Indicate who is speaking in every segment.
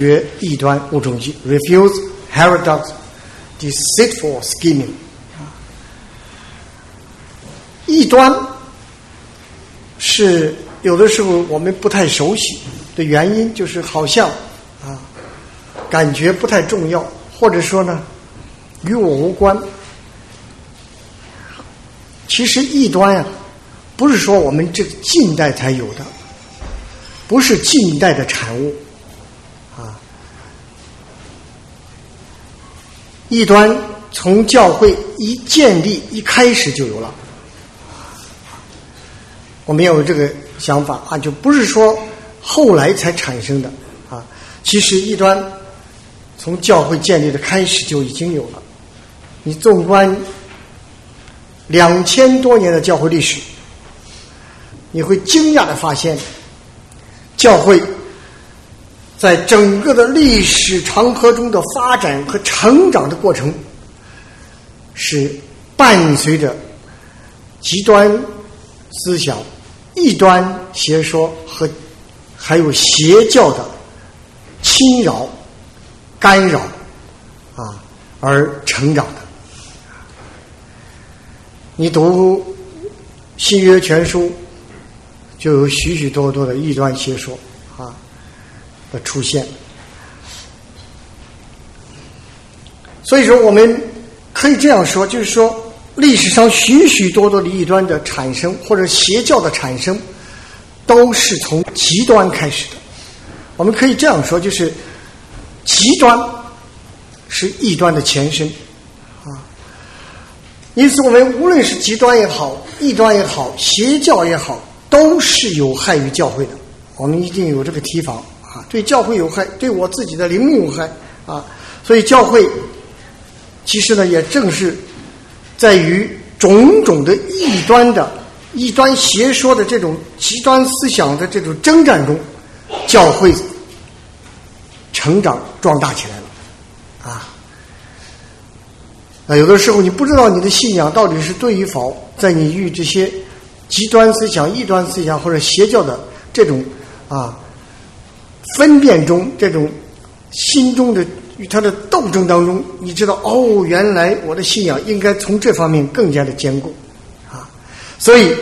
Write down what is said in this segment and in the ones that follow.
Speaker 1: 绝异端误中计，refuse heterodox deceitful scheming。异端是有的时候我们不太熟悉的原因，就是好像啊，感觉不太重要，或者说呢，与我无关。其实异端呀，不是说我们这近代才有的，不是近代的产物。异端从教会一建立一开始就有了，我们要有这个想法啊，就不是说后来才产生的啊。其实异端从教会建立的开始就已经有了。你纵观两千多年的教会历史，你会惊讶的发现，教会。在整个的历史长河中的发展和成长的过程，是伴随着极端思想、异端邪说和还有邪教的侵扰、干扰啊而成长的。你读新约全书，就有许许多多的异端邪说啊。的出现，所以说我们可以这样说，就是说历史上许许多多的异端的产生或者邪教的产生，都是从极端开始的。我们可以这样说，就是极端是异端的前身啊。因此，我们无论是极端也好，异端也好，邪教也好，都是有害于教会的。我们一定有这个提防。对教会有害，对我自己的灵命有害啊！所以教会其实呢，也正是在于种种的异端的异端邪说的这种极端思想的这种征战中，教会成长壮大起来了啊！啊，有的时候你不知道你的信仰到底是对与否，在你与这些极端思想、异端思想或者邪教的这种啊。分辨中，这种心中的与他的斗争当中，你知道哦，原来我的信仰应该从这方面更加的坚固啊！所以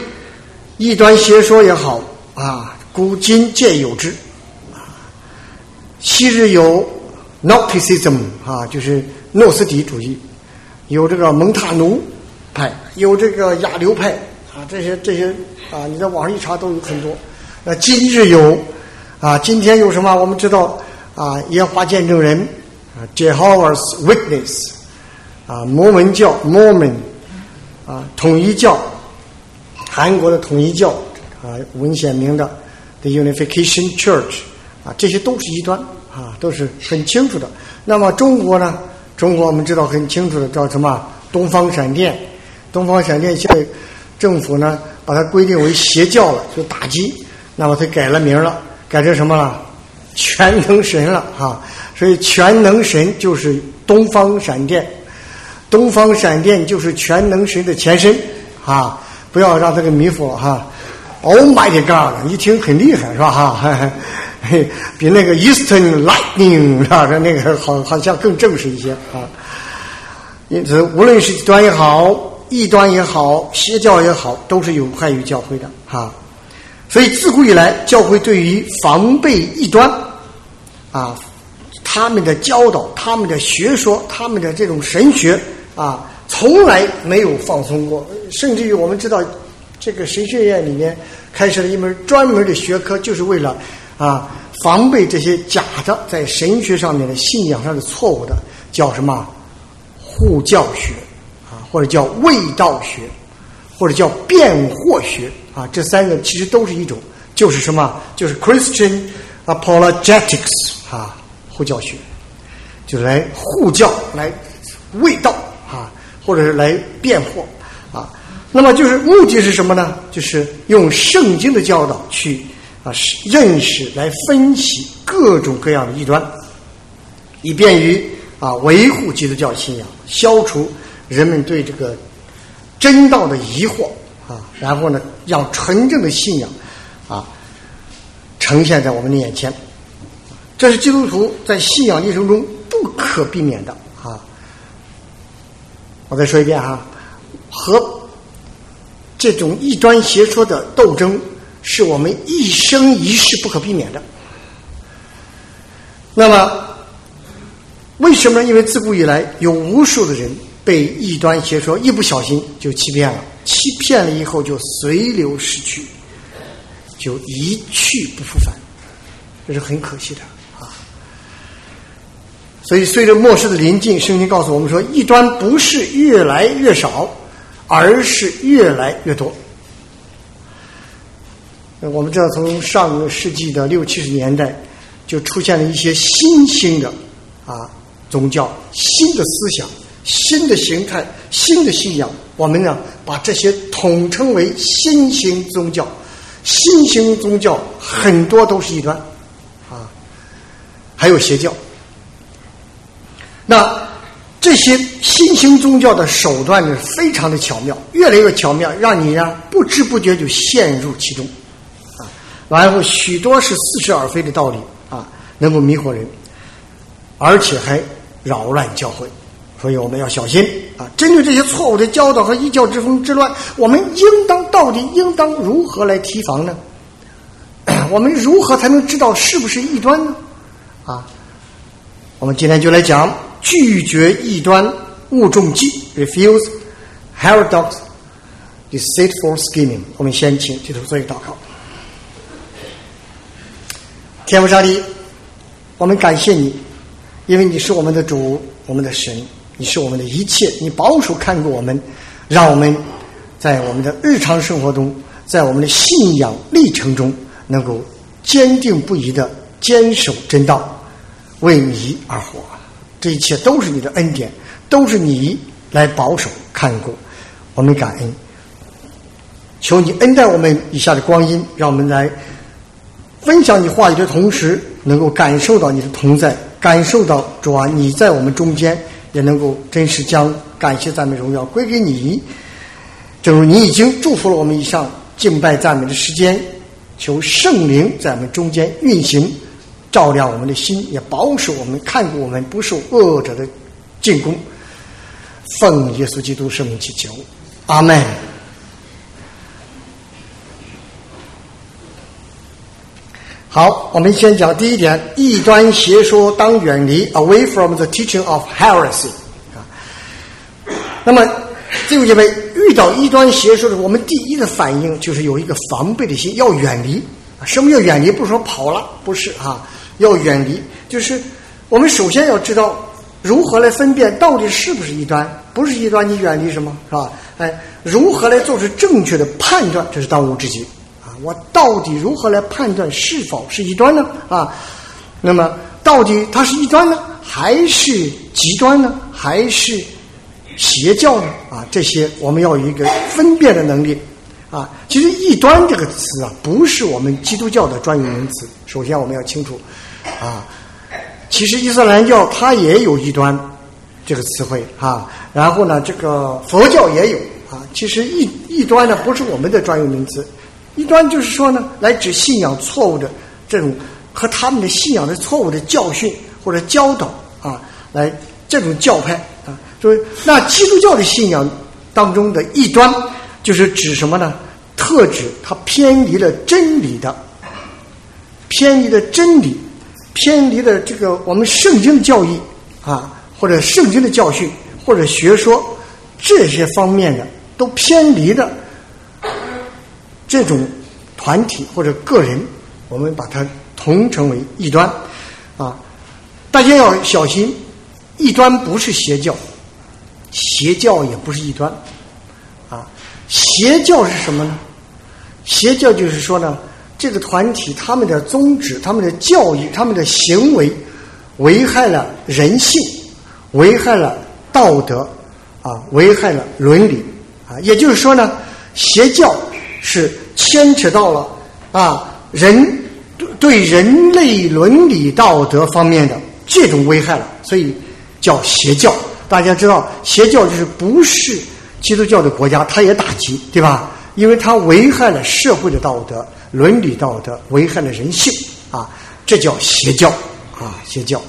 Speaker 1: 异端邪说也好啊，古今皆有之啊。昔日有 Gnosticism 啊，就是诺斯底主义，有这个蒙塔努派，有这个亚流派啊，这些这些啊，你在网上一查都有很多。那今日有。啊，今天有什么？我们知道啊，耶和华见证人啊，Jehovah's Witness 啊，摩门教 Mormon 啊，统一教，韩国的统一教啊，文显明的 The Unification Church 啊，这些都是异端啊，都是很清楚的。那么中国呢？中国我们知道很清楚的叫什么？东方闪电，东方闪电现在政府呢把它规定为邪教了，就打击，那么它改了名了。改成什么了？全能神了哈！所以全能神就是东方闪电，东方闪电就是全能神的前身啊！不要让这个迷糊哈！Oh my God！一听很厉害是吧哈？比那个 Eastern Lightning 是吧？那个好好像更正式一些啊！因此，无论是端也好，异端也好，邪教也好，都是有害于教会的哈。所以，自古以来，教会对于防备异端，啊，他们的教导、他们的学说、他们的这种神学，啊，从来没有放松过。甚至于，我们知道，这个神学院里面开设了一门专门的学科，就是为了啊，防备这些假的在神学上面的信仰上的错误的，叫什么护教学啊，或者叫卫道学，或者叫辩惑学。啊，这三个其实都是一种，就是什么？就是 Christian apologetics 啊，护教学，就是来护教，来卫道啊，或者是来辩护啊。那么就是目的是什么呢？就是用圣经的教导去啊认识、来分析各种各样的异端，以便于啊维护基督教信仰，消除人们对这个真道的疑惑。啊，然后呢，让纯正的信仰啊呈现在我们的眼前。这是基督徒在信仰历程中不可避免的啊！我再说一遍哈，和这种异端邪说的斗争，是我们一生一世不可避免的。那么，为什么？因为自古以来有无数的人被异端邪说一不小心就欺骗了，欺骗了以后就随流逝去，就一去不复返，这是很可惜的啊。所以，随着末世的临近，圣经告诉我们说，异端不是越来越少，而是越来越多。我们知道，从上个世纪的六七十年代，就出现了一些新兴的啊宗教、新的思想、新的形态、新的信仰。我们呢，把这些统称为新型宗教。新型宗教很多都是异端啊，还有邪教。那这些新型宗教的手段呢，非常的巧妙，越来越巧妙，让你呀不知不觉就陷入其中，啊，然后许多是似是而非的道理啊，能够迷惑人，而且还扰乱教会，所以我们要小心啊。针对这些错误的教导和异教之风之乱，我们应当到底应当如何来提防呢？我们如何才能知道是不是异端呢？啊，我们今天就来讲。拒绝异端误中计，refuse heterodox deceitful scheming。我们先请基督做一个祷告。天父上帝，我们感谢你，因为你是我们的主，我们的神，你是我们的一切，你保守看顾我们，让我们在我们的日常生活中，在我们的信仰历程中，能够坚定不移的坚守真道，为你而活。这一切都是你的恩典，都是你来保守看顾，我们感恩。求你恩待我们以下的光阴，让我们来分享你话语的同时，能够感受到你的同在，感受到主啊，你在我们中间，也能够真实将感谢赞美荣耀归给你。正如你已经祝福了我们以上敬拜赞美的时间，求圣灵在我们中间运行。照亮我们的心，也保守我们，看顾我们不受恶者的进攻。奉耶稣基督圣名祈求，阿门。好，我们先讲第一点：异端邪说当远离，away from the teaching of heresy。啊，那么这位姐妹遇到异端邪说的时候，我们第一的反应就是有一个防备的心，要远离。什么叫远离？不是说跑了，不是啊。要远离，就是我们首先要知道如何来分辨到底是不是异端，不是异端，你远离什么是吧？哎，如何来做出正确的判断，这是当务之急！我到底如何来判断是否是异端呢？啊，那么到底它是异端呢，还是极端呢，还是邪教呢？啊，这些我们要有一个分辨的能力。啊，其实“异端”这个词啊，不是我们基督教的专用名词。首先，我们要清楚，啊，其实伊斯兰教它也有“异端”这个词汇啊。然后呢，这个佛教也有啊。其实“异异端”呢，不是我们的专用名词。一端就是说呢，来指信仰错误的这种和他们的信仰的错误的教训或者教导啊，来这种教派啊。所以，那基督教的信仰当中的异端。就是指什么呢？特指它偏离了真理的，偏离了真理，偏离了这个我们圣经的教义啊，或者圣经的教训，或者学说这些方面的都偏离的这种团体或者个人，我们把它统称为异端啊。大家要小心，异端不是邪教，邪教也不是异端。啊邪教是什么呢？邪教就是说呢，这个团体他们的宗旨、他们的教义、他们的行为，危害了人性，危害了道德，啊，危害了伦理，啊，也就是说呢，邪教是牵扯到了啊人对人类伦理道德方面的这种危害了，所以叫邪教。大家知道，邪教就是不是。基督教的国家，它也打击，对吧？因为它危害了社会的道德、伦理道德，危害了人性啊！这叫邪教啊，邪教，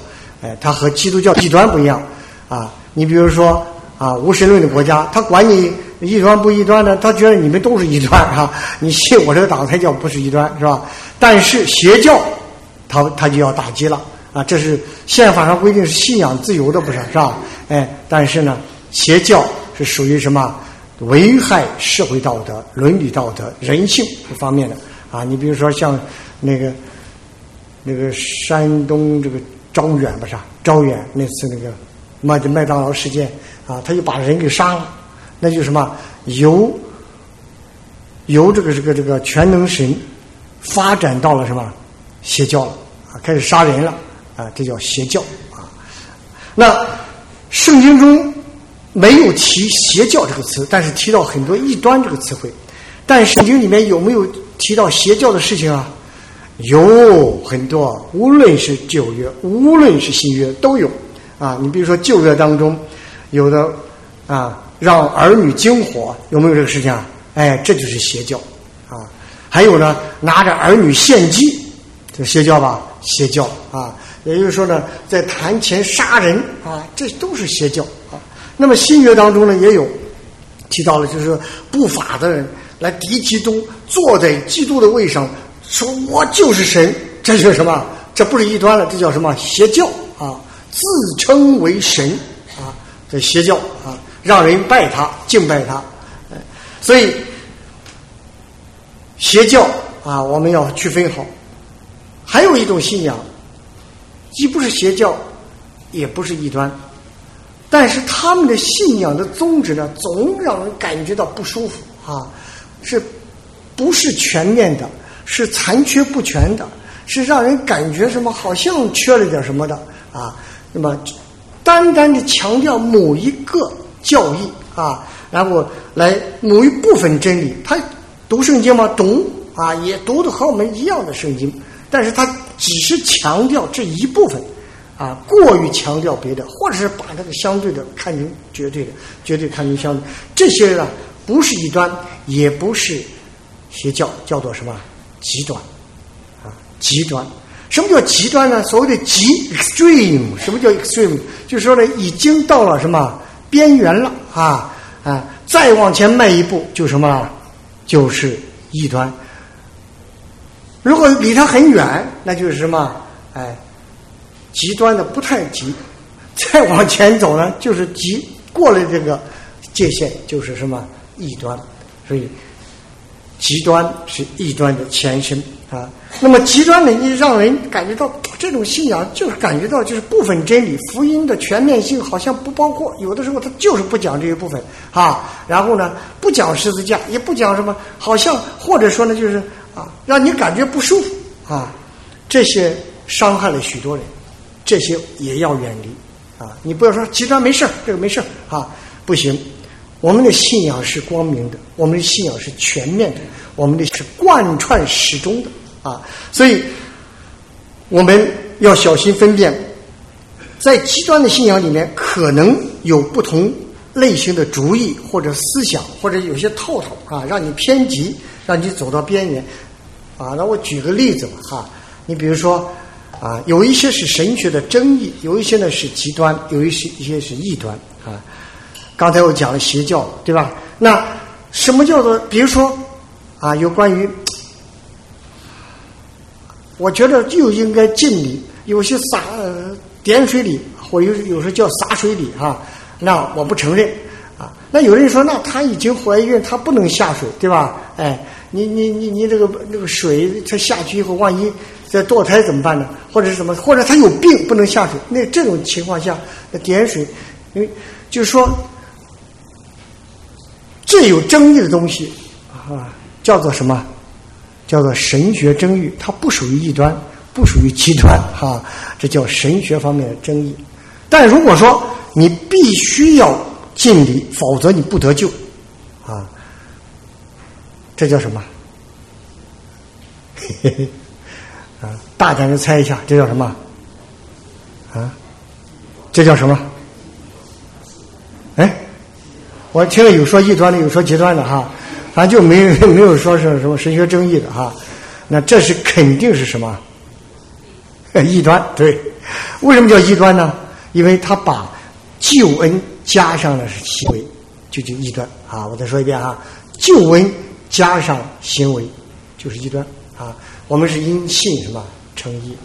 Speaker 1: 哎，它和基督教异端不一样啊。你比如说啊，无神论的国家，他管你异端不异端的，他觉得你们都是异端啊，你信我这个党才叫不是异端是吧？但是邪教，他他就要打击了啊，这是宪法上规定是信仰自由的，不是是吧？哎，但是呢，邪教是属于什么？危害社会道德、伦理道德、人性这方面的啊！你比如说像那个那个山东这个招远不是招远那次那个麦麦当劳事件啊，他就把人给杀了，那就什么由由这个这个这个全能神发展到了什么邪教了啊，开始杀人了啊，这叫邪教啊。那圣经中。没有提邪教这个词，但是提到很多异端这个词汇。但圣经里面有没有提到邪教的事情啊？有很多，无论是旧约，无论是新约都有啊。你比如说旧约当中，有的啊让儿女惊火，有没有这个事情啊？哎，这就是邪教啊。还有呢，拿着儿女献祭，这邪教吧？邪教啊。也就是说呢，在坛前杀人啊，这都是邪教啊。那么新约当中呢，也有提到了，就是不法的人来敌基督，坐在基督的位上，说我就是神，这是什么？这不是异端了，这叫什么邪教啊？自称为神，这邪教啊，让人拜他，敬拜他。所以邪教啊，我们要区分好。还有一种信仰，既不是邪教，也不是异端。但是他们的信仰的宗旨呢，总让人感觉到不舒服啊，是不是全面的？是残缺不全的？是让人感觉什么好像缺了点什么的啊？那么单单的强调某一个教义啊，然后来某一部分真理，他读圣经吗？读啊，也读的和我们一样的圣经，但是他只是强调这一部分。啊，过于强调别的，或者是把那个相对的看成绝对的，绝对看成相对，这些呢不是异端，也不是邪教，叫做什么极端？啊，极端。什么叫极端呢？所谓的极 extreme，什么叫 extreme？就是说呢，已经到了什么边缘了啊啊！再往前迈一步，就什么？就是异端。如果离它很远，那就是什么？哎。极端的不太极，再往前走呢，就是极过了这个界限，就是什么异端。所以，极端是异端的前身啊。那么极端的，你让人感觉到这种信仰，就是感觉到就是部分真理，福音的全面性好像不包括。有的时候他就是不讲这一部分啊，然后呢，不讲十字架，也不讲什么，好像或者说呢，就是啊，让你感觉不舒服啊。这些伤害了许多人。这些也要远离啊！你不要说极端没事这个没事啊，不行。我们的信仰是光明的，我们的信仰是全面的，我们的是贯穿始终的啊！所以我们要小心分辨，在极端的信仰里面，可能有不同类型的主意或者思想，或者有些套套啊，让你偏激，让你走到边缘啊。那我举个例子吧，哈，你比如说。啊，有一些是神学的争议，有一些呢是极端，有一些一些是异端啊。刚才我讲了邪教，对吧？那什么叫做？比如说啊，有关于，我觉得就应该敬礼，有些洒点水礼，或有有时候叫洒水礼啊，那我不承认啊。那有人说，那她已经怀孕，她不能下水，对吧？哎，你你你你这个那个水，她下去以后，万一。在堕胎怎么办呢？或者是什么？或者他有病不能下水？那这种情况下，那点水，因为就是说，最有争议的东西啊，叫做什么？叫做神学争议，它不属于异端，不属于极端，哈，这叫神学方面的争议。但如果说你必须要敬礼，否则你不得救，啊，这叫什么？嘿嘿嘿。啊，大胆的猜一下，这叫什么？啊，这叫什么？哎，我听了有说异端的，有说极端的哈，反正就没 没有说是什么神学争议的哈。那这是肯定是什么？异端对为什么叫异端呢？因为他把救恩加上了是行为，就叫异端啊！我再说一遍啊，救恩加上行为就是异端啊！我们是因信什么成义，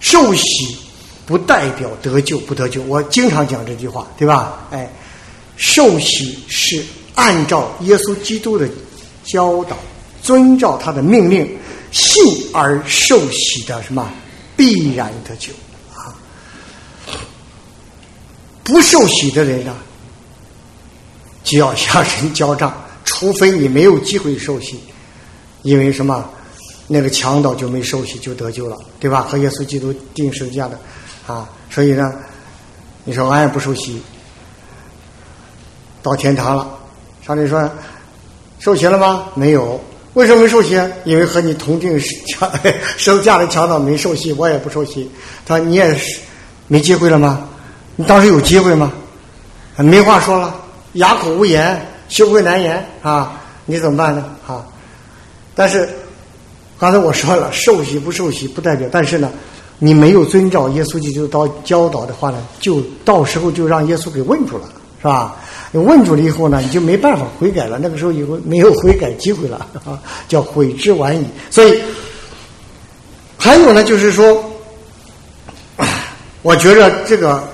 Speaker 1: 受洗不代表得救不得救。我经常讲这句话，对吧？哎，受洗是按照耶稣基督的教导，遵照他的命令，信而受洗的什么必然得救啊。不受洗的人呢，就要向神交账，除非你没有机会受洗，因为什么？那个强盗就没受洗就得救了，对吧？和耶稣基督定十字架的啊，所以呢，你说俺也不受洗，到天堂了，上帝说受洗了吗？没有，为什么没受洗？因为和你同定 强十字架的强盗没受洗，我也不受洗。他说你也是没机会了吗？你当时有机会吗？没话说了，哑口无言，羞愧难言啊！你怎么办呢？啊！但是刚才我说了，受洗不受洗不代表，但是呢，你没有遵照耶稣基督教教导的话呢，就到时候就让耶稣给问住了，是吧？你问住了以后呢，你就没办法悔改了。那个时候以后没有悔改机会了啊，叫悔之晚矣。所以还有呢，就是说，我觉着这个。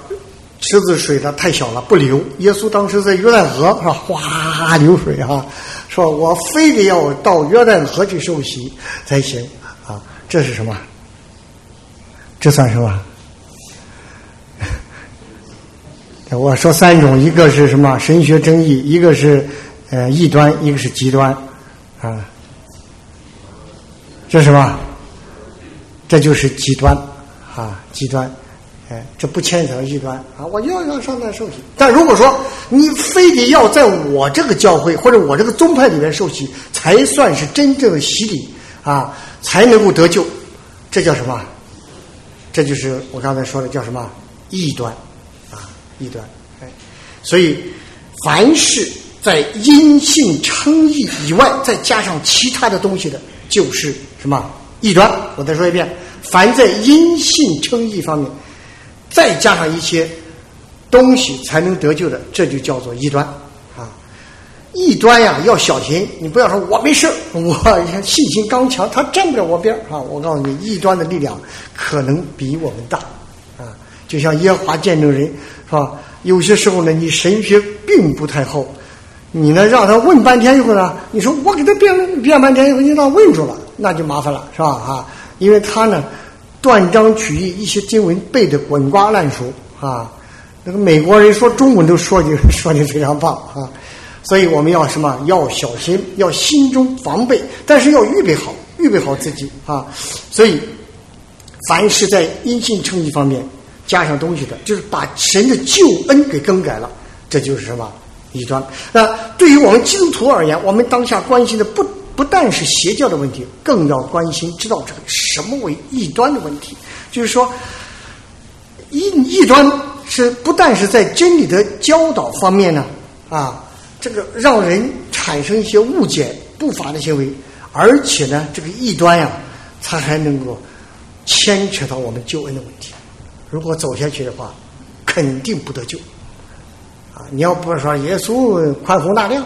Speaker 1: 池子水呢太小了，不流。耶稣当时在约旦河是吧，哗流水啊，说我非得要到约旦河去受洗才行啊。这是什么？这算什么？我说三种，一个是什么神学争议，一个是呃异端，一个是极端啊。这什么？这就是极端啊，极端。哎，这不牵扯异端啊！我要要上那受洗，但如果说你非得要在我这个教会或者我这个宗派里面受洗，才算是真正的洗礼啊，才能够得救，这叫什么？这就是我刚才说的叫什么异端？异端哎，所以凡是在因信称义以外再加上其他的东西的，就是什么异端？我再说一遍，凡在因信称义方面。再加上一些东西才能得救的，这就叫做异端啊！异端呀，要小心，你不要说我没事我信心刚强，他站不了我边啊！我告诉你，异端的力量可能比我们大啊！就像耶和华见证人啊？有些时候呢，你神学并不太厚，你呢让他问半天以后呢，你说我给他辩辩半天以后，你让问住了，那就麻烦了，是吧？啊，因为他呢。断章取义，一些经文背得滚瓜烂熟啊！那个美国人说中文都说的 说的非常棒啊！所以我们要什么？要小心，要心中防备，但是要预备好，预备好自己啊！所以，凡是在因信成绩方面加上东西的，就是把神的救恩给更改了，这就是什么异端？那对于我们基督徒而言，我们当下关心的不。不但是邪教的问题，更要关心知道这个什么为异端的问题。就是说，异异端是不但是在真理的教导方面呢，啊，这个让人产生一些误解、不法的行为，而且呢，这个异端呀，它还能够牵扯到我们救恩的问题。如果走下去的话，肯定不得救。啊，你要不说耶稣宽宏大量，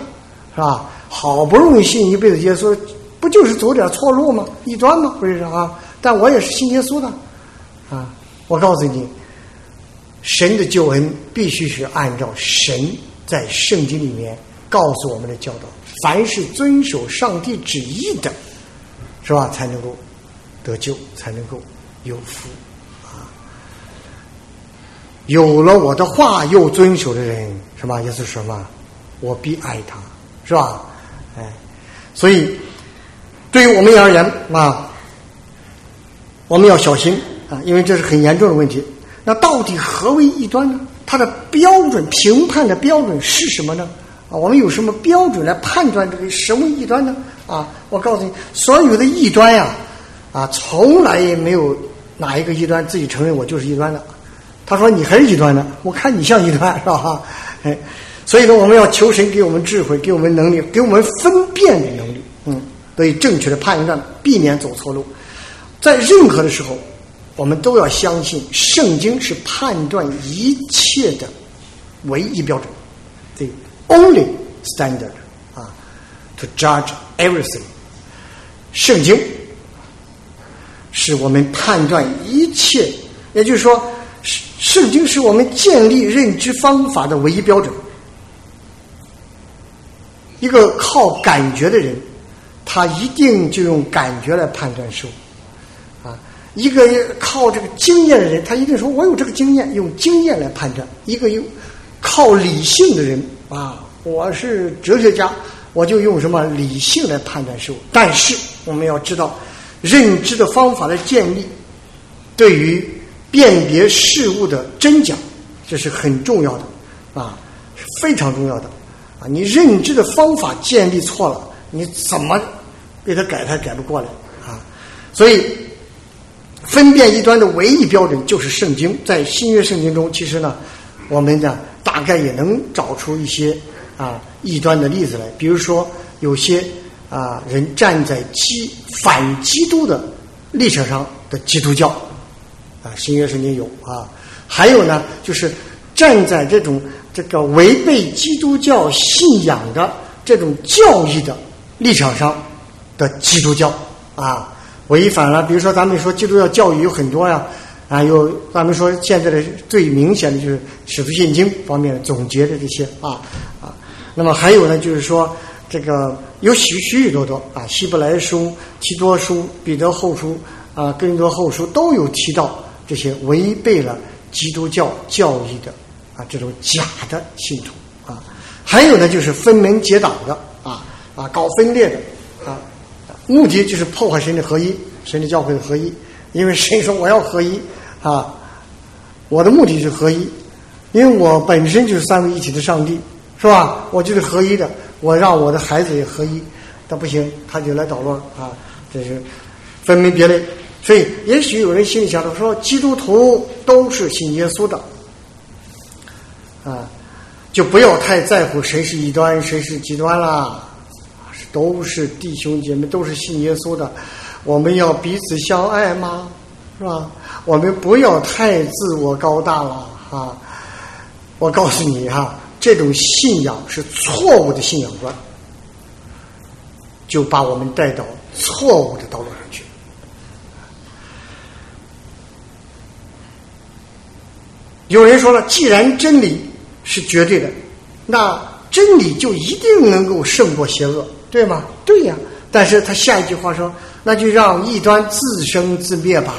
Speaker 1: 是吧？好不容易信一辈子耶稣，不就是走点错路吗？异端吗？不是啊！但我也是信耶稣的，啊！我告诉你，神的救恩必须是按照神在圣经里面告诉我们的教导，凡是遵守上帝旨意的，是吧？才能够得救，才能够有福！有了我的话又遵守的人，是吧？也是什么？我必爱他，是吧？哎，所以对于我们而言啊，我们要小心啊，因为这是很严重的问题。那到底何为异端呢？它的标准评判的标准是什么呢？啊，我们有什么标准来判断这个什么异端呢？啊，我告诉你，所有的异端呀，啊，从来也没有哪一个异端自己承认我就是异端的。他说你还是异端的，我看你像异端是吧？哈 哎。所以呢，我们要求神给我们智慧，给我们能力，给我们分辨的能力，嗯，得以正确的判断，避免走错路。在任何的时候，我们都要相信，圣经是判断一切的唯一标准，the only standard 啊，to judge everything。圣经是我们判断一切，也就是说，圣经是我们建立认知方法的唯一标准。一个靠感觉的人，他一定就用感觉来判断事物，啊，一个靠这个经验的人，他一定说我有这个经验，用经验来判断。一个用靠理性的人，啊，我是哲学家，我就用什么理性来判断事物。但是我们要知道，认知的方法的建立，对于辨别事物的真假，这是很重要的，啊，是非常重要的。啊，你认知的方法建立错了，你怎么给他改，他改不过来啊！所以，分辨异端的唯一标准就是圣经。在新约圣经中，其实呢，我们呢大概也能找出一些啊异端的例子来。比如说，有些啊人站在基反基督的立场上的基督教啊，新约圣经有啊。还有呢，就是站在这种。这个违背基督教信仰的这种教义的立场上的基督教啊，违反了。比如说，咱们说基督教教育有很多呀，啊，有咱们说现在的最明显的就是《使徒信经》方面总结的这些啊啊。那么还有呢，就是说这个有许许许多多啊，《希伯来书》、《提多书》、《彼得后书》啊，《更多后书》都有提到这些违背了基督教教义的。啊，这种假的信徒啊，还有呢，就是分门结党的啊啊，搞分裂的啊，目的就是破坏神的合一，神的教会的合一。因为神说我要合一啊，我的目的是合一，因为我本身就是三位一体的上帝，是吧？我就是合一的，我让我的孩子也合一，但不行，他就来捣乱啊，这是分门别类。所以，也许有人心里想着说，基督徒都是信耶稣的。啊，就不要太在乎谁是异端，谁是极端啦，都是弟兄姐妹，都是信耶稣的，我们要彼此相爱吗？是吧？我们不要太自我高大了啊！我告诉你哈，这种信仰是错误的信仰观，就把我们带到错误的道路上去。有人说了，既然真理。是绝对的，那真理就一定能够胜过邪恶，对吗？对呀。但是他下一句话说：“那就让异端自生自灭吧。”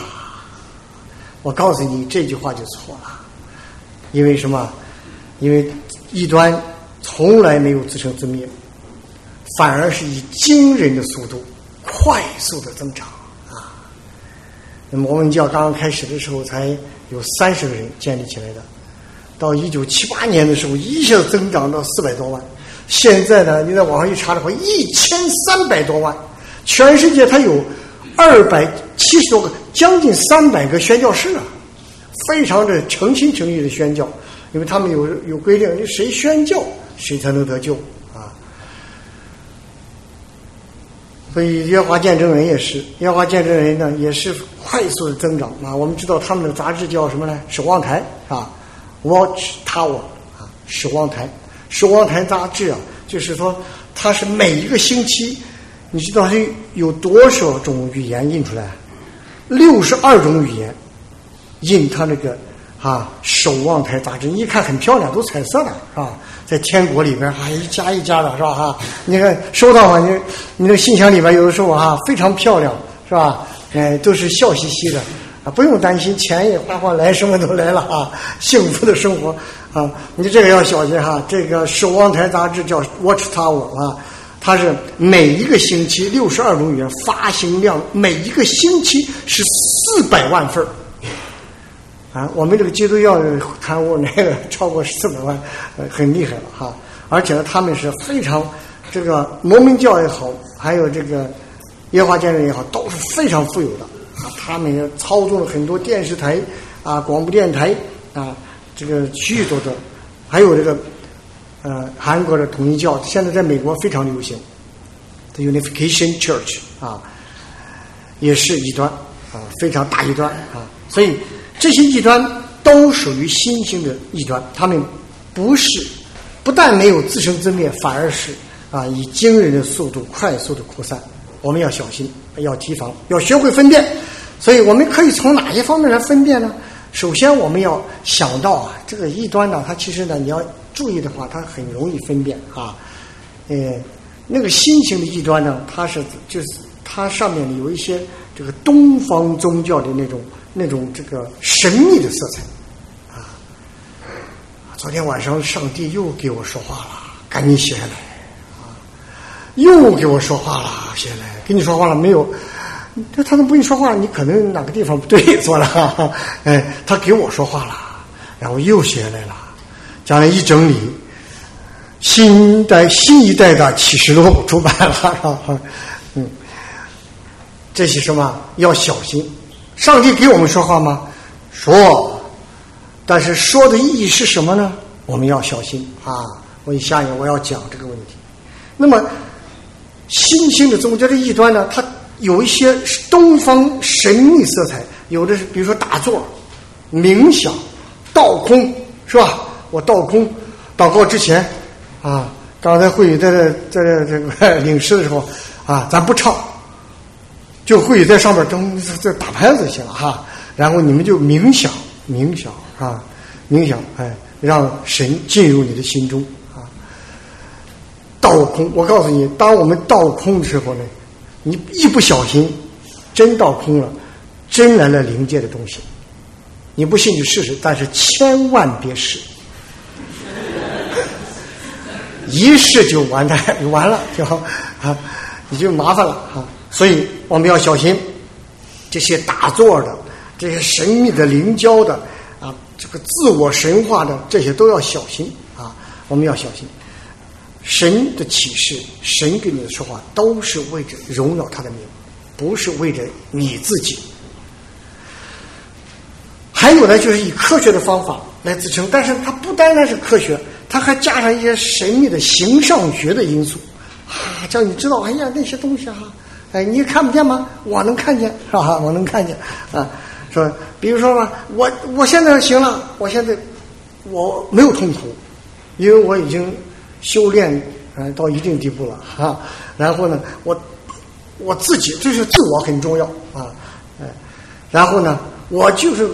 Speaker 1: 我告诉你，这句话就错了，因为什么？因为异端从来没有自生自灭，反而是以惊人的速度快速的增长。那么我们教刚刚开始的时候，才有三十个人建立起来的。到一九七八年的时候，一下子增长到四百多万。现在呢，你在网上一查的话，一千三百多万。全世界它有二百七十多个，将近三百个宣教士啊，非常的诚心诚意的宣教，因为他们有有规定，你谁宣教，谁才能得救啊。所以，约华见证人也是，约华见证人呢也是快速的增长啊。我们知道他们的杂志叫什么呢？守望台啊。Watch Tower 啊，守望台，守望台杂志啊，就是说它是每一个星期，你知道它有多少种语言印出来？六十二种语言印它那个啊守望台杂志，你一看很漂亮，都彩色的，是吧？在天国里边啊，一家一家的，是吧？哈，你看收到吗？你你那信箱里边有的时候啊非常漂亮，是吧？哎，都是笑嘻嘻的。啊，不用担心，钱也哗哗来，什么都来了啊！幸福的生活啊！你这个要小心哈。这个守望台杂志叫《Watch Tower》啊，它是每一个星期六十二种语言发行量，每一个星期是四百万份儿啊，我们这个基督教刊物那个超过四百万，呃，很厉害了哈。而且呢，他们是非常这个摩门教也好，还有这个耶华见证也好，都是非常富有的。啊，他们也操纵了很多电视台啊、广播电台啊，这个许许多多，还有这个呃韩国的统一教，现在在美国非常流行，The Unification Church 啊，也是一端啊，非常大一端啊，所以这些异端都属于新兴的异端，他们不是不但没有自生自灭，反而是啊以惊人的速度快速的扩散。我们要小心，要提防，要学会分辨。所以我们可以从哪些方面来分辨呢？首先，我们要想到啊，这个异端呢，它其实呢，你要注意的话，它很容易分辨啊。呃，那个新型的异端呢，它是就是它上面有一些这个东方宗教的那种那种这个神秘的色彩啊。昨天晚上上帝又给我说话了，赶紧写下来啊！又给我说话了，写下来，跟你说话了没有？他他都不跟你说话，你可能哪个地方不对做了，哎，他给我说话了，然后又写下来了，将来一整理，新代新一代的启示录出版了，是吧？嗯，这些什么要小心？上帝给我们说话吗？说，但是说的意义是什么呢？我们要小心啊！我下面我要讲这个问题。那么，新兴的宗教的异端呢？它。有一些东方神秘色彩，有的是比如说打坐、冥想、倒空，是吧？我倒空祷告之前啊，刚才慧宇在这在这这个领诗的时候啊，咱不唱，就会在上边正在打拍子行了哈，然后你们就冥想冥想啊，冥想哎，让神进入你的心中啊。倒空，我告诉你，当我们倒空的时候呢。你一不小心，真倒空了，真来了灵界的东西。你不信就试试，但是千万别试，一试就完蛋，完了就啊，你就麻烦了啊。所以我们要小心这些打坐的、这些神秘的灵交的啊，这个自我神化的这些都要小心啊。我们要小心。神的启示，神给你的说话，都是为着荣耀他的名，不是为着你自己。还有呢，就是以科学的方法来自称，但是它不单单是科学，它还加上一些神秘的形上学的因素，啊，叫你知道，哎呀，那些东西哈，哎，你看不见吗？我能看见，是吧？我能看见，啊，说，比如说吧，我我现在行了，我现在我没有痛苦，因为我已经。修炼呃到一定地步了哈，然后呢，我我自己就是自我很重要啊，哎，然后呢，我就是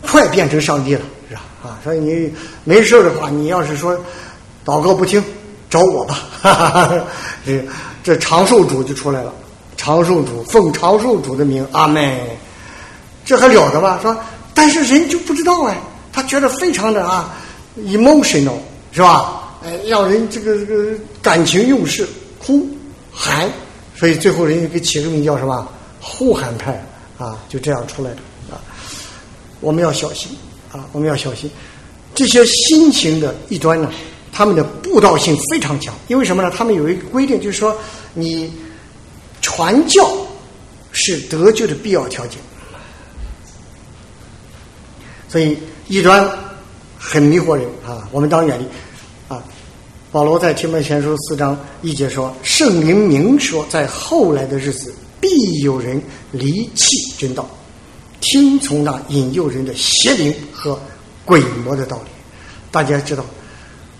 Speaker 1: 快变成上帝了，是吧？啊，所以你没事的话，你要是说祷告不听，找我吧，哈哈哈这这长寿主就出来了，长寿主奉长寿主的名，阿门，这还了得吗？说，但是人就不知道哎，他觉得非常的啊，emotional 是吧？哎，让人这个这个感情用事，哭喊，所以最后人家给起个名叫什么？呼喊派啊，就这样出来的啊。我们要小心啊，我们要小心这些新型的异端呢，他们的布道性非常强，因为什么呢？他们有一个规定，就是说你传教是得救的必要条件，所以异端很迷惑人啊，我们当远离啊。保罗在提摩前书四章一节说：“圣灵明说，在后来的日子，必有人离弃真道，听从那引诱人的邪灵和鬼魔的道理。”大家知道，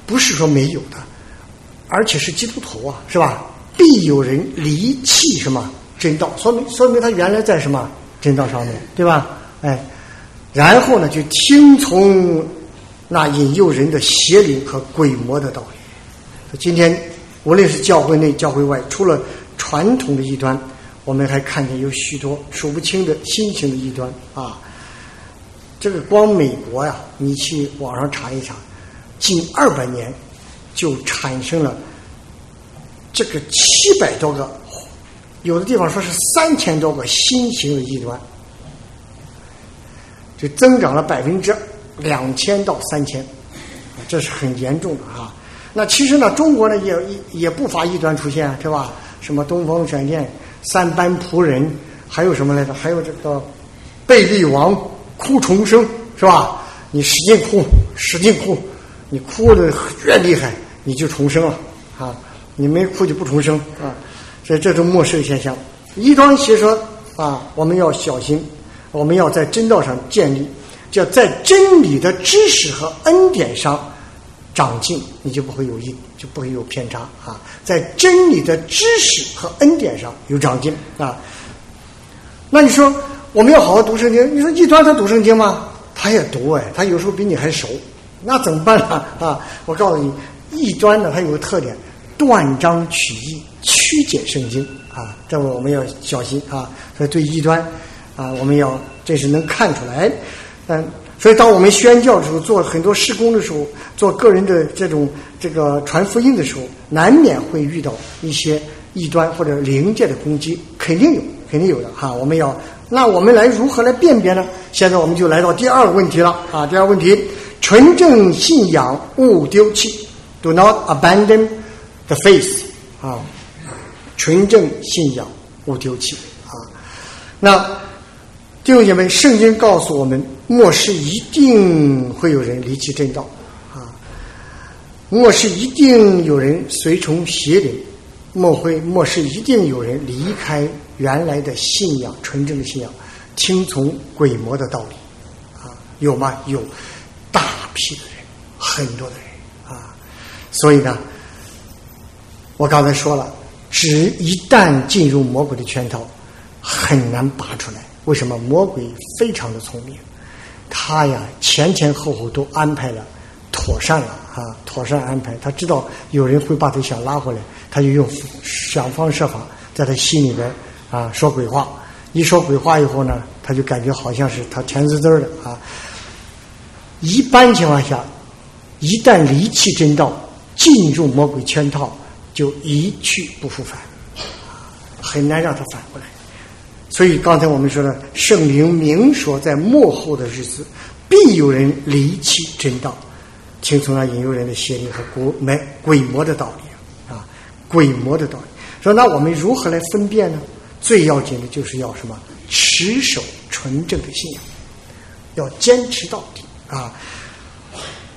Speaker 1: 不是说没有的，而且是基督徒啊，是吧？必有人离弃什么真道，说明说明他原来在什么真道上面对吧？哎，然后呢，就听从那引诱人的邪灵和鬼魔的道理。今天，无论是教会内、教会外，除了传统的异端，我们还看见有许多数不清的新型的异端啊！这个光美国呀，你去网上查一查，近二百年就产生了这个七百多个，有的地方说是三千多个新型的异端，就增长了百分之两千到三千，这是很严重的啊！那其实呢，中国呢也也不乏异端出现，是吧？什么东方闪电、三班仆人，还有什么来着？还有这个贝利王哭重生，是吧？你使劲哭，使劲哭，你哭的越厉害，你就重生了啊！你没哭就不重生啊！所以这种末世现象，异端邪说啊，我们要小心我们要在真道上建立，叫在真理的知识和恩典上长进，你就不会有异，就不会有偏差啊！在真理的知识和恩典上有长进啊。那你说我们要好好读圣经？你说异端他读圣经吗？他也读哎，他有时候比你还熟，那怎么办呢？啊，我告诉你，异端呢，它有个特点，断章取义，曲解圣经啊，这个我们要小心啊。所以对异端啊，我们要这是能看出来。嗯，所以当我们宣教的时候，做很多施工的时候，做个人的这种这个传福音的时候，难免会遇到一些异端或者灵界的攻击，肯定有，肯定有的哈。我们要。那我们来如何来辨别呢？现在我们就来到第二个问题了啊！第二个问题，纯正信仰勿丢弃，Do not abandon the faith 啊！纯正信仰勿丢弃啊！那弟兄姐妹，圣经告诉我们，末世一定会有人离弃正道啊！末世一定有人随从邪灵，末会末世一定有人离开。原来的信仰，纯正的信仰，听从鬼魔的道理，啊，有吗？有，大批的人，很多的人，啊，所以呢，我刚才说了，只一旦进入魔鬼的圈套，很难拔出来。为什么？魔鬼非常的聪明，他呀前前后后都安排了，妥善了啊，妥善安排。他知道有人会把他想拉回来，他就用想方设法在他心里边。啊，说鬼话，一说鬼话以后呢，他就感觉好像是他甜滋滋的啊。一般情况下，一旦离弃真道，进入魔鬼圈套，就一去不复返，很难让他返回来。所以刚才我们说的，圣灵明说，在幕后的日子，必有人离弃真道，听从了引诱人的邪灵和鬼魔鬼魔的道理啊，鬼魔的道理。说那我们如何来分辨呢？最要紧的就是要什么？持守纯正的信仰，要坚持到底啊！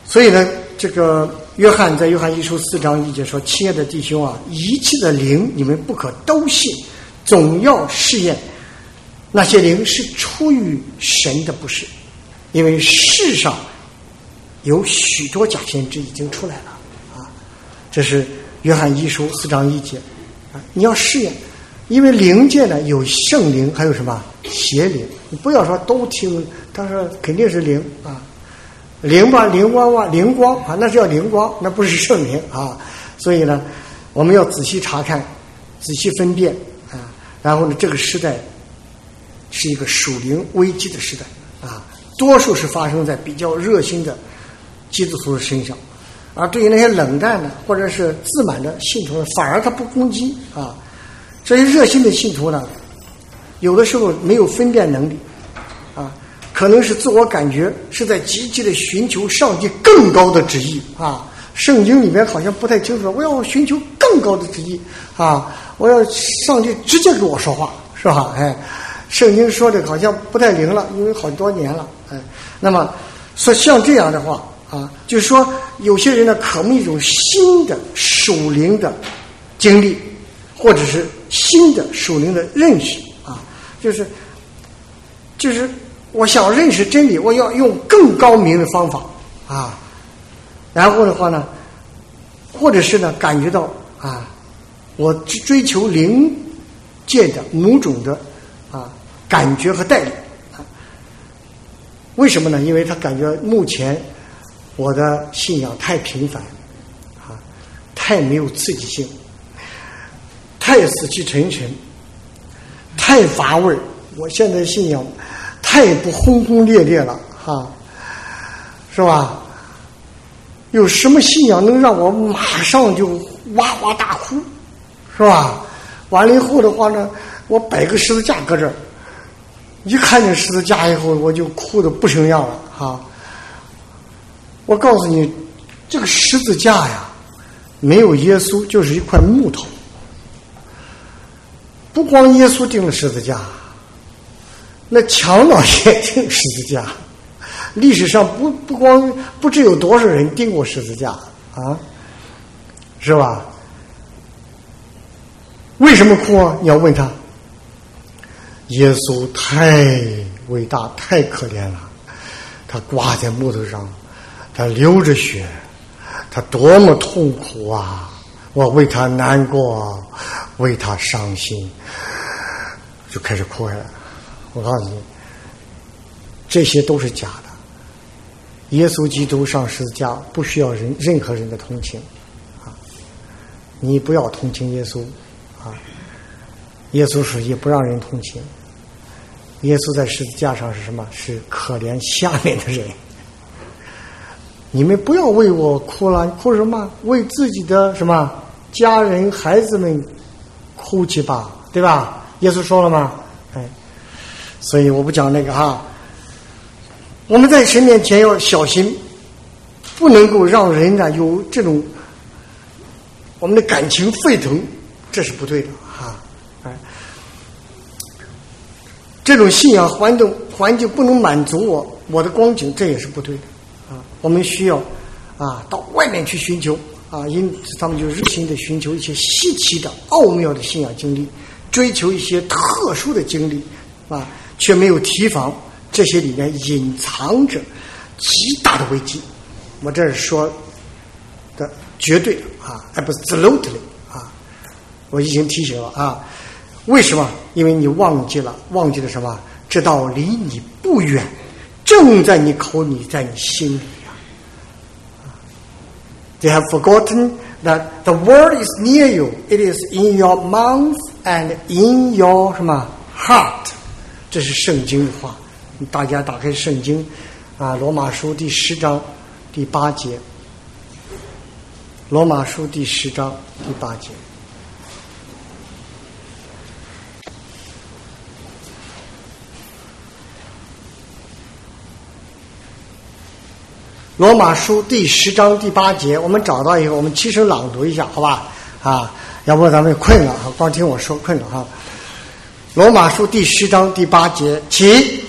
Speaker 1: 所以呢，这个约翰在约翰一书四章一节说：“亲爱的弟兄啊，一切的灵你们不可都信，总要试验那些灵是出于神的，不是？因为世上有许多假先知已经出来了啊！这是约翰一书四章一节啊！你要试验。”因为灵界呢有圣灵，还有什么邪灵？你不要说都听，他说肯定是灵啊，灵吧，灵光吧，灵光啊，那是叫灵光，那不是圣灵啊。所以呢，我们要仔细查看，仔细分辨啊。然后呢，这个时代是一个属灵危机的时代啊，多数是发生在比较热心的基督徒身上，而对于那些冷淡的或者是自满的信徒，反而他不攻击啊。这些热心的信徒呢，有的时候没有分辨能力，可能是自我感觉是在积极的寻求上帝更高的旨意啊。圣经里面好像不太清楚，我要寻求更高的旨意啊，我要上帝直接跟我说话，是吧？哎，圣经说的好像不太灵了，因为好多年了，哎。那么说像这样的话啊，就是说有些人呢，渴慕一种新的属灵的经历，或者是。新的属灵的认识啊，就是，就是我想认识真理，我要用更高明的方法啊。然后的话呢，或者是呢，感觉到啊，我追求灵界的某种的啊感觉和带领啊。为什么呢？因为他感觉目前我的信仰太平凡啊，太没有刺激性。太死气沉沉，太乏味。我现在信仰太不轰轰烈烈了，哈，是吧？有什么信仰能让我马上就哇哇大哭，是吧？完了以后的话呢，我摆个十字架搁这儿，一看见十字架以后，我就哭的不成样了，哈。我告诉你，这个十字架呀，没有耶稣，就是一块木头。不光耶稣钉了十字架，那强老也钉 十字架。历史上不不光不知有多少人钉过十字架啊，是吧？为什么哭啊？你要问他，耶稣太伟大，太可怜了。他挂在木头上，他流着血，他多么痛苦啊！我为他难过，为他伤心，就开始哭了。我告诉你，这些都是假的。耶稣基督上十字架不需要人任何人的同情啊！你不要同情耶稣啊！耶稣是也不让人同情。耶稣在十字架上是什么？是可怜下面的人。你们不要为我哭了，哭什么？为自己的什么家人、孩子们哭泣吧，对吧？耶稣说了吗？所以我不讲那个哈。我们在神面前要小心，不能够让人呢有这种我们的感情沸腾，这是不对的哈。哎。这种信仰环境环境不能满足我我的光景，这也是不对的啊！我们需要啊到外面去寻求啊，因此他们就热心的寻求一些稀奇的、奥妙的信仰经历，追求一些特殊的经历啊，却没有提防这些里面隐藏着极大的危机。我这是说的绝对啊，absolutely 啊！我已经提醒了啊。为什么？因为你忘记了，忘记了什么？这道离你不远，正在你口里，在你心里啊。They have forgotten that the word is near you. It is in your mouth and in your 什么 heart。这是圣经的话。大家打开圣经啊，《罗马书》第十章第八节，《罗马书》第十章第八节。罗马书第十章第八节，我们找到以后，我们齐声朗读一下，好吧？啊，要不咱们困了哈，光听我说困了哈。罗马书第十章第八节，其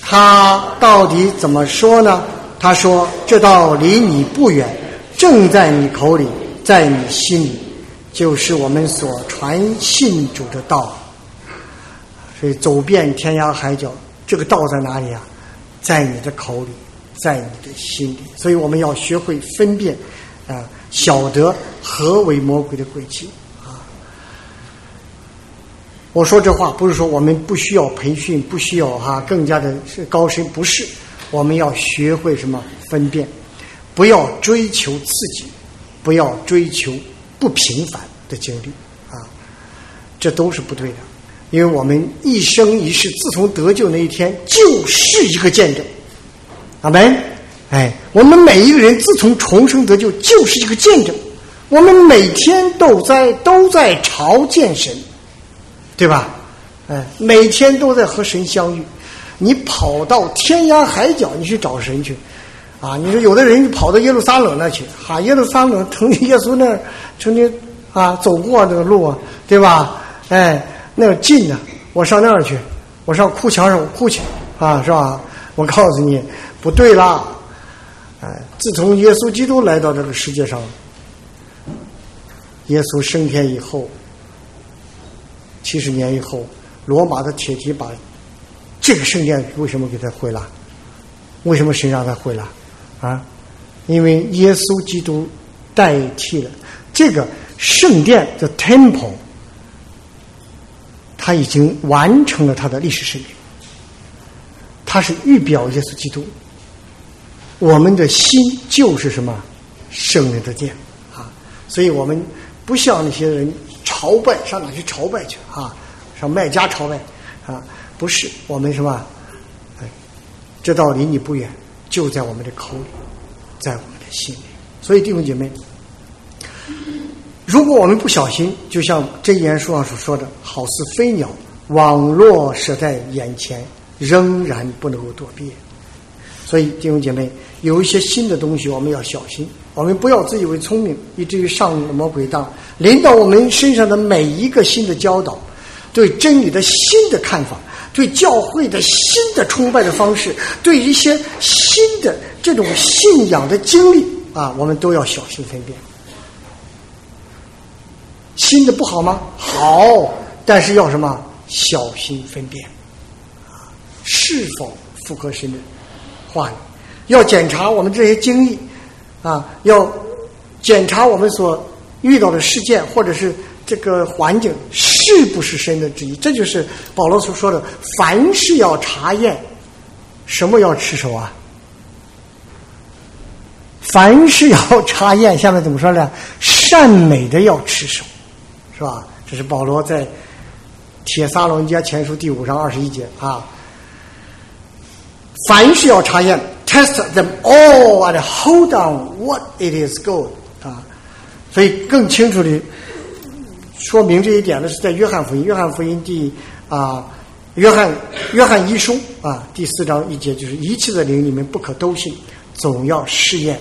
Speaker 1: 他到底怎么说呢？他说：“这道离你不远，正在你口里，在你心里，就是我们所传信主的道。所以走遍天涯海角，这个道在哪里啊？在你的口里。”在你的心里，所以我们要学会分辨，啊，晓得何为魔鬼的诡计！我说这话不是说我们不需要培训，不需要哈更加的是高深，不是，我们要学会什么分辨，不要追求刺激，不要追求不平凡的经历啊，这都是不对的，因为我们一生一世，自从得救那一天，就是一个见证。阿门，哎，我们每一个人自从重生得救，就是一个见证。我们每天都在都在朝见神，对吧？哎，每天都在和神相遇。你跑到天涯海角，你去找神去啊！你说有的人跑到耶路撒冷那去，哈，耶路撒冷曾经耶稣那儿曾经啊走过那个路啊，对吧？哎，那近呢，我上那儿去，我上哭墙上哭去啊，是吧？我告诉你。不对啦，哎，自从耶稣基督来到这个世界上，耶稣升天以后，七十年以后，罗马的铁蹄把这个圣殿为什么给他毁了？为什么神让他毁了？啊，因为耶稣基督代替了这个圣殿的 temple，他已经完成了他的历史使命，他是预表耶稣基督。我们的心就是什么圣人的殿啊，所以我们不像那些人朝拜，上哪去朝拜去啊？上卖家朝拜啊？不是，我们什么？哎，这道离你不远，就在我们的口里，在我们的心里。所以弟兄姐妹，如果我们不小心，就像真言书上所说的，好似飞鸟，网络射在眼前，仍然不能够躲避。所以弟兄姐妹。有一些新的东西，我们要小心。我们不要自以为聪明，以至于上了魔鬼当。临到我们身上的每一个新的教导，对真理的新的看法，对教会的新的崇拜的方式，对一些新的这种信仰的经历啊，我们都要小心分辨。新的不好吗？好，但是要什么？小心分辨。是否符合神的话语，要检查我们这些经历啊，要检查我们所遇到的事件或者是这个环境是不是神的旨意。这就是保罗所说的：凡是要查验，什么要持守啊？凡是要查验，下面怎么说呢？善美的要持守，是吧？这是保罗在《铁撒罗尼迦前书》第五章二十一节啊。凡是要查验，test them all and hold on what it is good 啊。所以更清楚的说明这一点的是在约翰福音，约翰福音第啊，约翰约翰一书啊第四章一节，就是一切的灵里面不可都信，总要试验。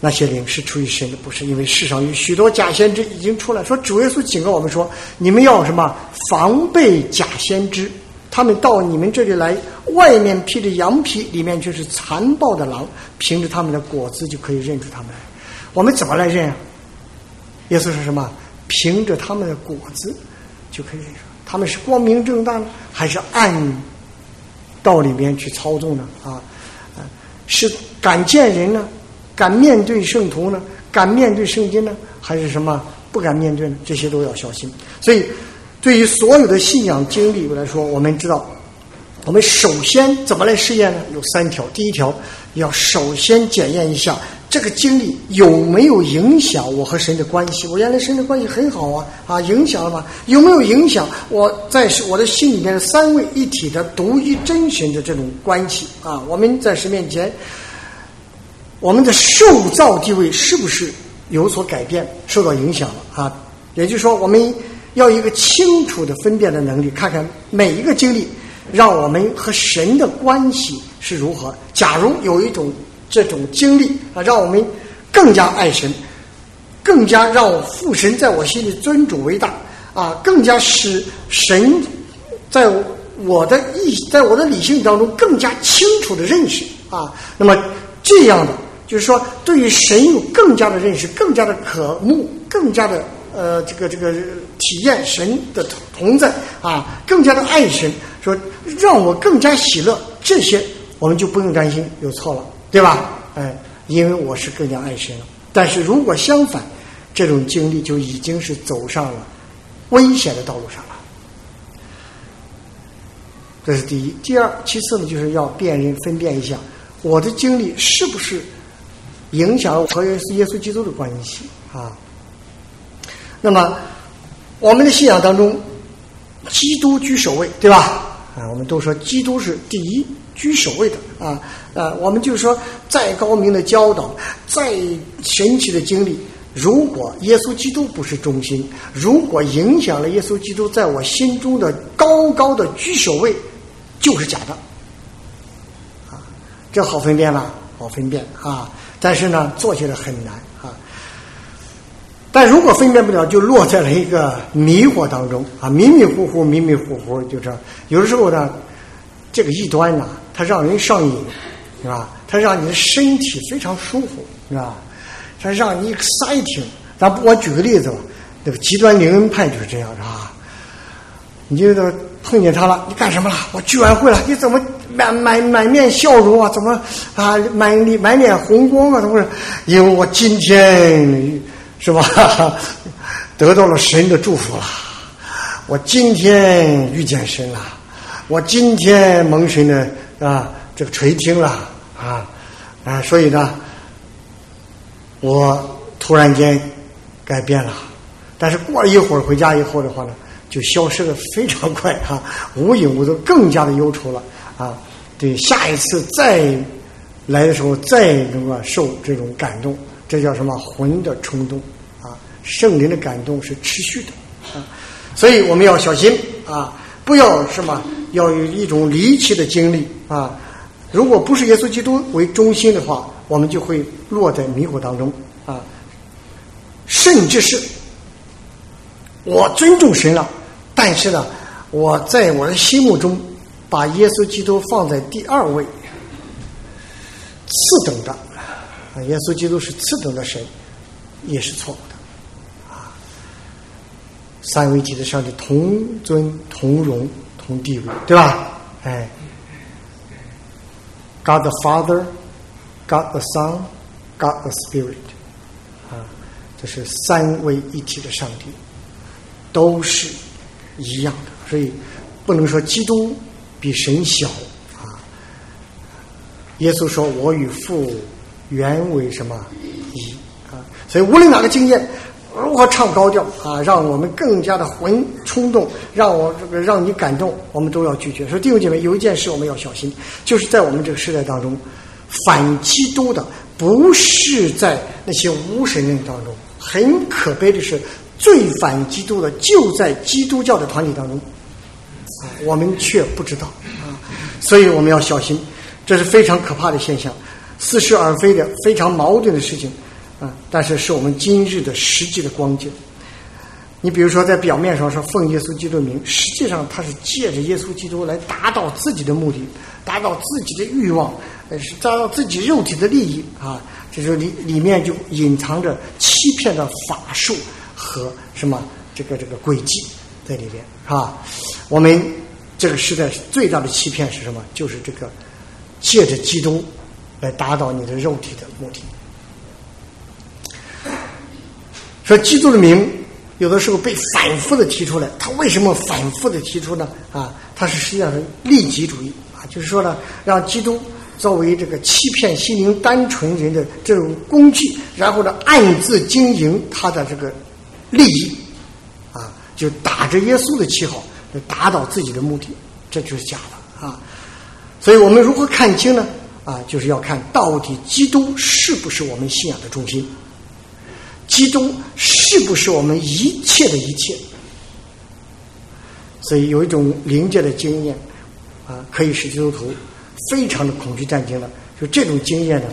Speaker 1: 那些灵是出于神的，不是因为世上有许多假先知已经出来说，主耶稣警告我们说，你们要什么防备假先知？他们到你们这里来，外面披着羊皮，里面却是残暴的狼。凭着他们的果子就可以认出他们来。我们怎么来认啊？耶稣说什么？凭着他们的果子就可以认出他们是光明正大呢，还是暗道里面去操纵呢？啊，是敢见人呢？敢面对圣徒呢？敢面对圣经呢？还是什么不敢面对呢？这些都要小心。所以，对于所有的信仰经历来说，我们知道，我们首先怎么来试验呢？有三条。第一条，要首先检验一下这个经历有没有影响我和神的关系。我原来神的关系很好啊，啊，影响了吗？有没有影响我在我的心里面三位一体的独一真神的这种关系啊？我们在神面前。我们的受造地位是不是有所改变、受到影响了啊？也就是说，我们要一个清楚的分辨的能力，看看每一个经历，让我们和神的关系是如何。假如有一种这种经历啊，让我们更加爱神，更加让我父神在我心里尊主为大啊，更加使神在我的意、在我的理性当中更加清楚的认识啊，那么这样的。就是说，对于神有更加的认识，更加的渴慕，更加的呃，这个这个体验神的同在啊，更加的爱神，说让我更加喜乐，这些我们就不用担心有错了，对吧？哎，因为我是更加爱神了。但是如果相反，这种经历就已经是走上了危险的道路上了。这是第一，第二，其次呢，就是要辨认分辨一下我的经历是不是。影响了和耶稣基督的关系啊。那么，我们的信仰当中，基督居首位，对吧？啊，我们都说基督是第一，居首位的啊。呃，我们就是说，再高明的教导，再神奇的经历，如果耶稣基督不是中心，如果影响了耶稣基督在我心中的高高的居首位，就是假的。啊，这好分辨吧，好分辨啊。但是呢，做起来很难。但如果分辨不了，就落在了一个迷惑当中啊，迷迷糊糊，迷迷糊糊，就这样。有的时候呢，这个异端呢，它让人上瘾，是吧？它让你的身体非常舒服，是吧？它让你 exciting。咱我举个例子吧，那个极端灵恩派就是这样，是吧？你就碰见他了，你干什么了？我聚完会了，你怎么？满满满面笑容啊，怎么啊满脸满脸红光啊？怎么？因为我今天是吧，得到了神的祝福了。我今天遇见神了，我今天蒙神的啊这个垂听了啊啊，所以呢，我突然间改变了。但是过了一会儿回家以后的话呢，就消失的非常快哈，无影无踪，更加的忧愁了。啊，对，下一次再来的时候，再能够受这种感动，这叫什么魂的冲动啊？圣灵的感动是持续的啊，所以我们要小心啊，不要什么，要有一种离奇的经历啊。如果不是耶稣基督为中心的话，我们就会落在迷惑当中啊。甚至是，我尊重神了，但是呢，我在我的心目中。把耶稣基督放在第二位，次等的耶稣基督是次等的神，也是错误的啊。三位一体的上帝同尊同荣同地位，对吧？哎，God the Father, God the Son, God the Spirit，啊，这是三位一体的上帝，都是一样的，所以不能说基督比神小啊。耶稣说：“我与父原为什么一啊？”所以无论哪个经验。如何唱高调啊？让我们更加的魂冲动，让我这个让你感动，我们都要拒绝。说弟兄姐妹，有一件事我们要小心，就是在我们这个时代当中，反基督的不是在那些无神论当中，很可悲的是，最反基督的就在基督教的团体当中，啊，我们却不知道啊，所以我们要小心，这是非常可怕的现象，似是而非的非常矛盾的事情。啊，但是是我们今日的实际的光景。你比如说，在表面上说奉耶稣基督名，实际上他是借着耶稣基督来达到自己的目的，达到自己的欲望，呃，是达到自己肉体的利益啊。这就里里面就隐藏着欺骗的法术和什么这个这个诡计在里边，是吧？我们这个时代最大的欺骗是什么？就是这个借着基督来达到你的肉体的目的。说基督的名有的时候被反复的提出来，他为什么反复的提出呢？啊，他是实际上是利己主义啊，就是说呢，让基督作为这个欺骗心灵单纯人的这种工具，然后呢暗自经营他的这个利益啊，就打着耶稣的旗号来达到自己的目的，这就是假的啊。所以我们如何看清呢？啊，就是要看到底基督是不是我们信仰的中心。基督是不是我们一切的一切？所以有一种灵界的经验啊，可以使基督徒非常的恐惧战惊了。就这种经验呢，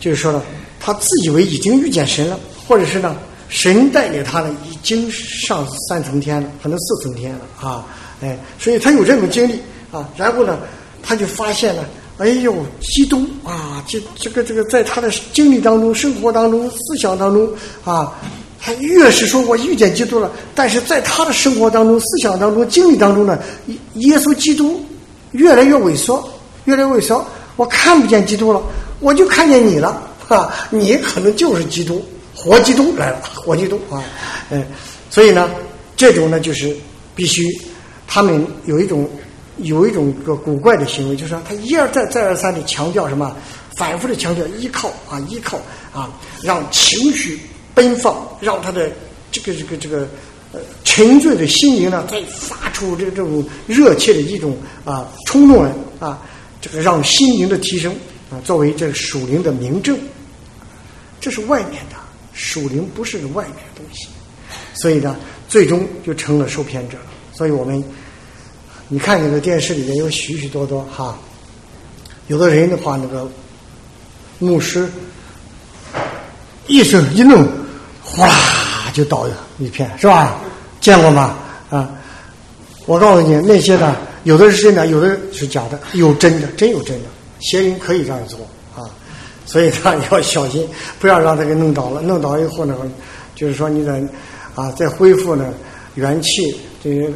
Speaker 1: 就是说呢，他自以为已经遇见神了，或者是呢，神带领他呢已经上三层天了，可能四层天了啊，哎，所以他有这种经历啊，然后呢，他就发现了。哎呦，基督啊！这这个这个，在他的经历当中、生活当中、思想当中啊，他越是说我遇见基督了，但是在他的生活当中、思想当中、经历当中呢，耶稣基督越来越萎缩，越来越萎缩。我看不见基督了，我就看见你了 啊！你可能就是基督，活基督来了，活基督啊！嗯，所以呢，这种呢，就是必须他们有一种。有一种个古怪的行为，就是他一而再、再而三的强调什么，反复的强调依靠啊，依靠啊，让情绪奔放，让他的这个这个这个呃沉醉的心灵呢，再发出这这种热切的一种啊冲动来啊，这个让心灵的提升啊，作为这个属灵的明证，这是外面的属灵，不是外面的东西，所以呢，最终就成了受骗者了。所以我们。你看那个电视里面有许许多多哈，有的人的话，那个牧师一声一弄，哗啦就倒一片，是吧？见过吗？啊，我告诉你，那些呢，有的是真的，有的是假的，有真的，真有真的，邪灵可以这样做啊，所以他要小心，不要让他给弄倒了。弄倒以后呢，就是说你的啊，再恢复呢元气这些。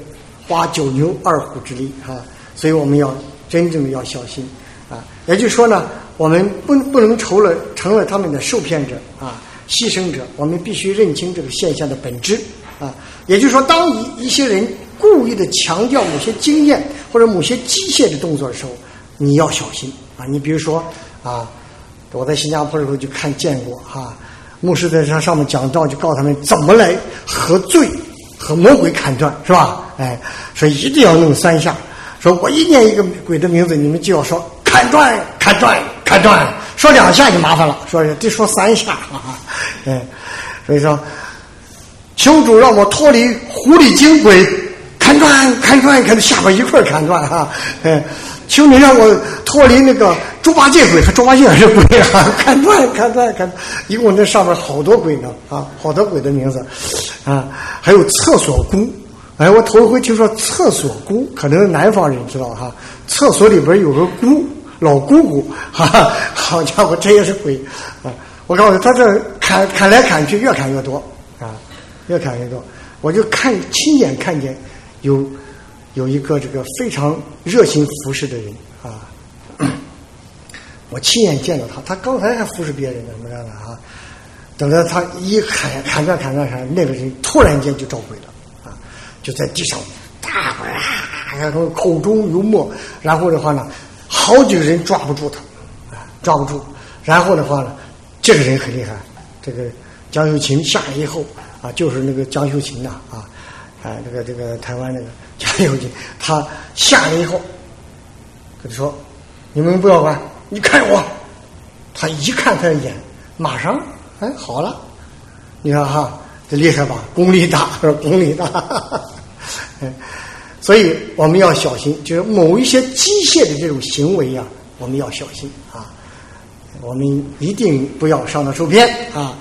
Speaker 1: 花九牛二虎之力啊，所以我们要真正的要小心啊。也就是说呢，我们不不能成了成了他们的受骗者啊、牺牲者。我们必须认清这个现象的本质啊。也就是说，当一一些人故意的强调某些经验或者某些机械的动作的时候，你要小心啊。你比如说啊，我在新加坡的时候就看见过哈，牧师在上上面讲道，就告诉他们怎么来和罪和魔鬼砍断，是吧？哎，说一定要弄三下。说我一念一个鬼的名字，你们就要说砍断、砍断、砍断。说两下就麻烦了，说得说三下啊。哎，所以说，求主让我脱离狐狸精鬼，砍断、砍断，砍下边一块砍断哈。哎，求你让我脱离那个猪八戒鬼，和猪八戒也是鬼啊，砍断、砍断、砍。一共那上面好多鬼呢啊，好多鬼的名字啊，还有厕所姑。哎，我头一回听说厕所姑，可能南方人知道哈。厕所里边有个姑，老姑姑，哈哈，好家伙，这也是鬼啊！我告诉你，他这砍砍来砍去，越砍越多啊，越砍越多。我就看亲眼看见有有一个这个非常热心服侍的人啊，我亲眼见到他，他刚才还服侍别人呢，怎么样的啊？等到他一砍砍断砍断砍，那个人突然间就招鬼了，就在地上大会啊，然后口中有沫，然后的话呢，好几个人抓不住他啊，抓不住，然后的话呢，这个人很厉害，这个江秀琴下来以后啊，就是那个江秀琴呐啊，啊，这个这个台湾那个江秀琴，他下来以后跟他说：“你们不要管，你看我。”他一看他的眼，马上。哎，好了，你看哈，这厉害吧？功力大，功力大。哈哈，所以我们要小心，就是某一些机械的这种行为呀，我们要小心啊。我们一定不要上当受骗啊。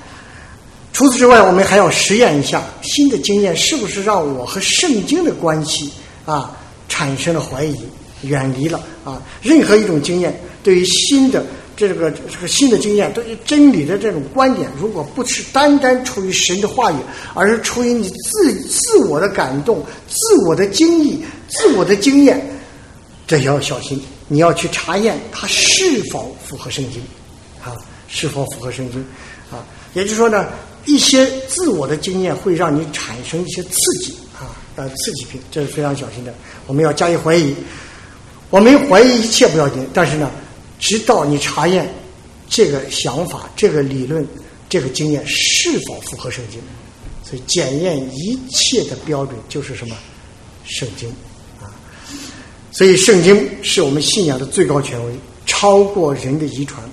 Speaker 1: 除此之外，我们还要实验一下新的经验是不是让我和圣经的关系啊产生了怀疑，远离了啊。任何一种经验对于新的。这个这个新的经验，对于真理的这种观点，如果不是单单出于神的话语，而是出于你自自我的感动、自我的经历、自我的经验，这要小心。你要去查验它是否符合圣经，啊，是否符合圣经，啊，也就是说呢，一些自我的经验会让你产生一些刺激，啊，呃，刺激品，这是非常小心的。我们要加以怀疑，我们怀疑一切不要紧，但是呢。直到你查验这个想法、这个理论、这个经验是否符合圣经，所以检验一切的标准就是什么？圣经啊！所以圣经是我们信仰的最高权威，超过人的遗传，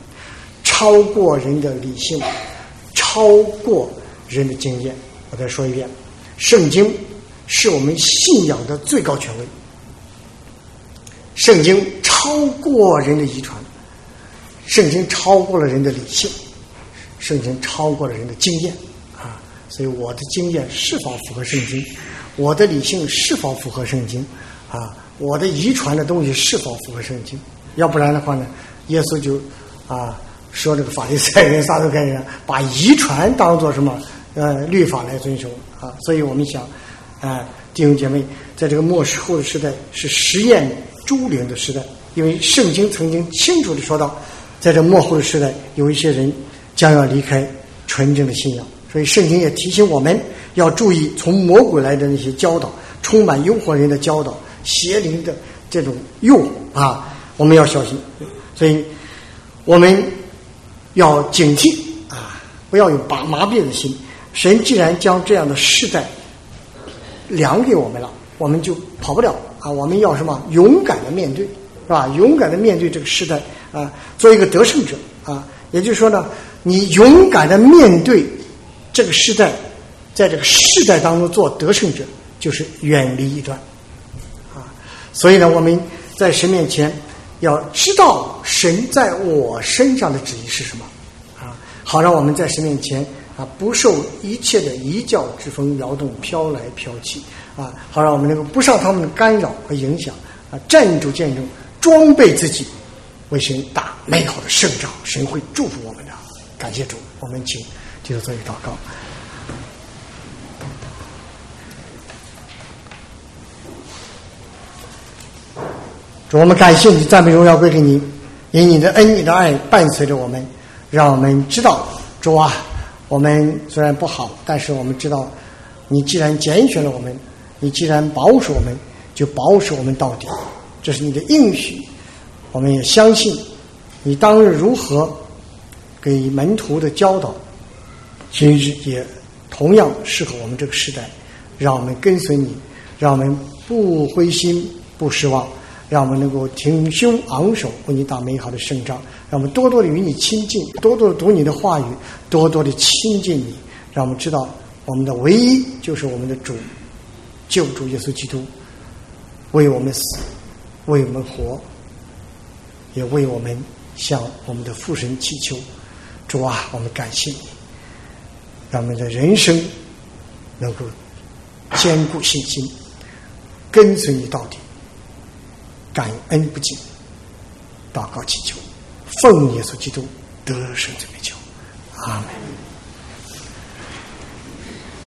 Speaker 1: 超过人的理性，超过人的经验。我再说一遍，圣经是我们信仰的最高权威，圣经超过人的遗传。圣经超过了人的理性，圣经超过了人的经验啊！所以我的经验是否符合圣经？我的理性是否符合圣经？啊，我的遗传的东西是否符合圣经？要不然的话呢，耶稣就啊说这个法利赛人、撒都该人把遗传当做什么呃律法来遵守啊！所以我们想啊，弟兄姐妹，在这个末世后的时代是实验诸灵的时代，因为圣经曾经清楚的说到。在这幕后的时代，有一些人将要离开纯正的信仰，所以圣经也提醒我们要注意从魔鬼来的那些教导，充满诱惑人的教导，邪灵的这种诱惑啊，我们要小心。所以我们要警惕啊，不要有麻麻痹的心。神既然将这样的世代量给我们了，我们就跑不了啊！我们要什么？勇敢的面对，是吧？勇敢的面对这个时代。啊，做一个得胜者啊，也就是说呢，你勇敢的面对这个时代，在这个世代当中做得胜者，就是远离异端啊。所以呢，我们在神面前要知道神在我身上的旨意是什么啊，好让我们在神面前啊不受一切的一教之风摇动飘来飘去啊，好让我们能够不受他们的干扰和影响啊，站住见证，装备自己。为神打美好的胜仗，神会祝福我们的。感谢主，我们请接着做一祷告。主，我们感谢你，赞美荣耀归给你，以你的恩、你的爱伴随着我们，让我们知道主啊，我们虽然不好，但是我们知道，你既然拣选了我们，你既然保守我们，就保守我们到底。这是你的应许。我们也相信，你当日如何给门徒的教导，今日也同样适合我们这个时代。让我们跟随你，让我们不灰心、不失望，让我们能够挺胸昂首，为你打美好的胜仗。让我们多多的与你亲近，多多的读你的话语，多多的亲近你。让我们知道，我们的唯一就是我们的主，救主耶稣基督，为我们死，为我们活。也为我们向我们的父神祈求，主啊，我们感谢你，让我们的人生能够坚固信心，跟随你到底，感恩不尽，祷告祈求，奉耶稣基督得胜之名求，阿门。